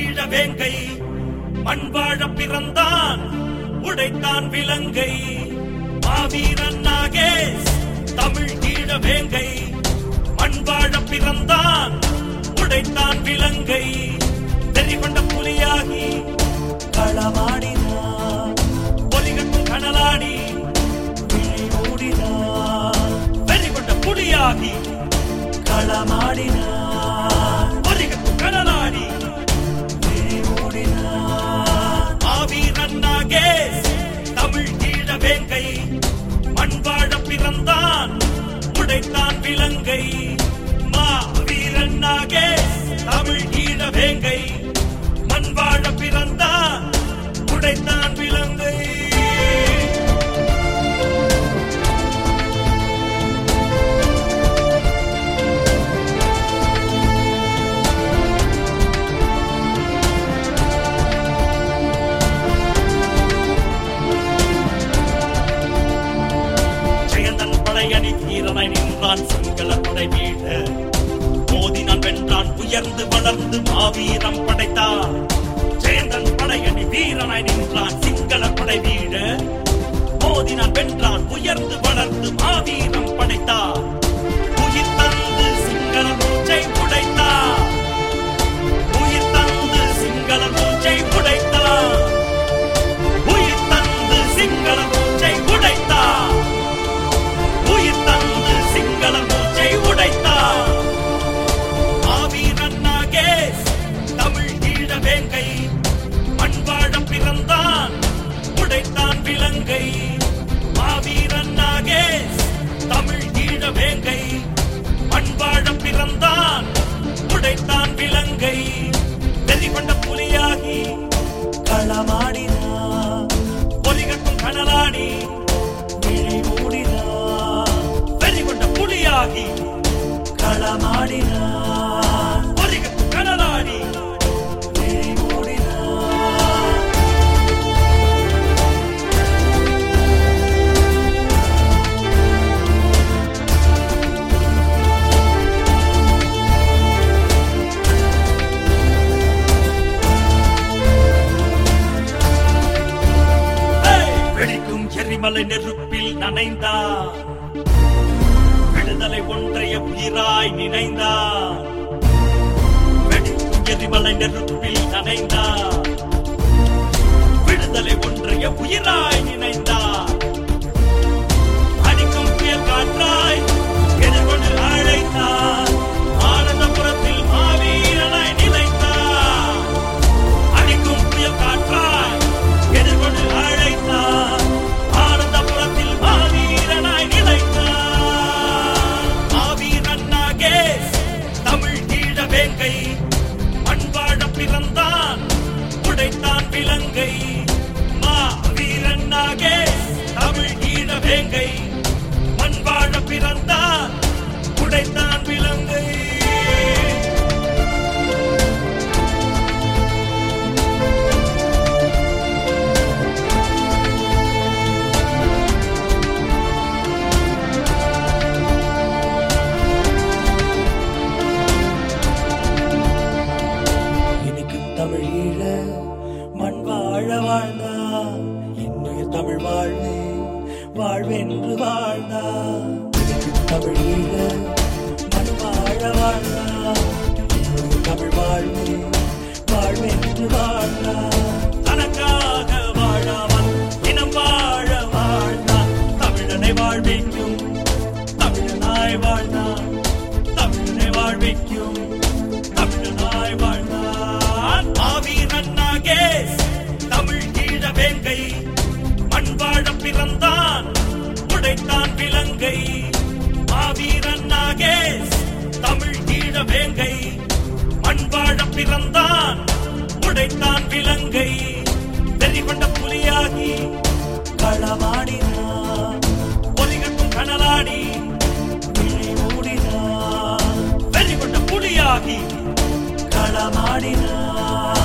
ஈழ வேங்கை மண் வாழ பிறந்தான் உடைத்தான் விலங்கை. மாவீரன் நாகேஷ் தமிழ் ஈழ வேங்கை மண் வாழ பிறந்தான் உடைத்தான் விலங்கை. தெரிவண்ட புலியாகி களமாடினான். ஒலிகட்டும் கனலாடி விழி வெறிகொண்ட புலியாகி களமாடினான். வேங்கை மண் வாழ பிறந்தான் உடைத்தான் விலங்கை. படையணி வீரனை நின்றான் சிங்கள படை வீழ மோதினான் வென்றான் உயர்ந்து வளர்ந்து கடலாடி கனலாடி விழி வெறி கொண்ட புலியாகி களமாடினான் எரிமலை நெருப்பில் நனைந்தார். விடுதலை ஒன்றைய உயிராய் நினைந்தார். எரிமலை நெருப்பில் நனைந்தார். விடுதலை ஒன்றைய உயிராய் மாவீரன் தமிழ் ஈழ வேங்கை. மண் வாழ பிறந்தான் உடைத்தான் விலங்கை. எனக்கு மண் வாழ வாழ்ந்தா தமிழ் வாழ்வே வாழ்வென்று வாழ்ந்தா. தமிழ் ஈழ மண் வாழ வாழ்ந்தா. தமிழ் வாழ்வே வாழ்வென்று வாழ்ந்தா. தனக்காக வாழாமல் இனம் வாழ வாழ்ந்தான் தமிழனை வாழ்விக்கும் தமிழனாய் வாழ்ந்தான் தமிழனை வாழ்விக்கும். மண் வாழ பிறந்தான். உடைத்தான் விலங்கை. மாவீரன் நாகேஷ் தமிழ் ஈழ வேங்கை மண் வாழ பிறந்தான். உடைத்தான் விலங்கை. வெறிகொண்ட புலியாகி களமாடினான் ஒலிகட்டும் கனலாடி மூடினான். வெறிகொண்ட புலியாகி களமாடினான்.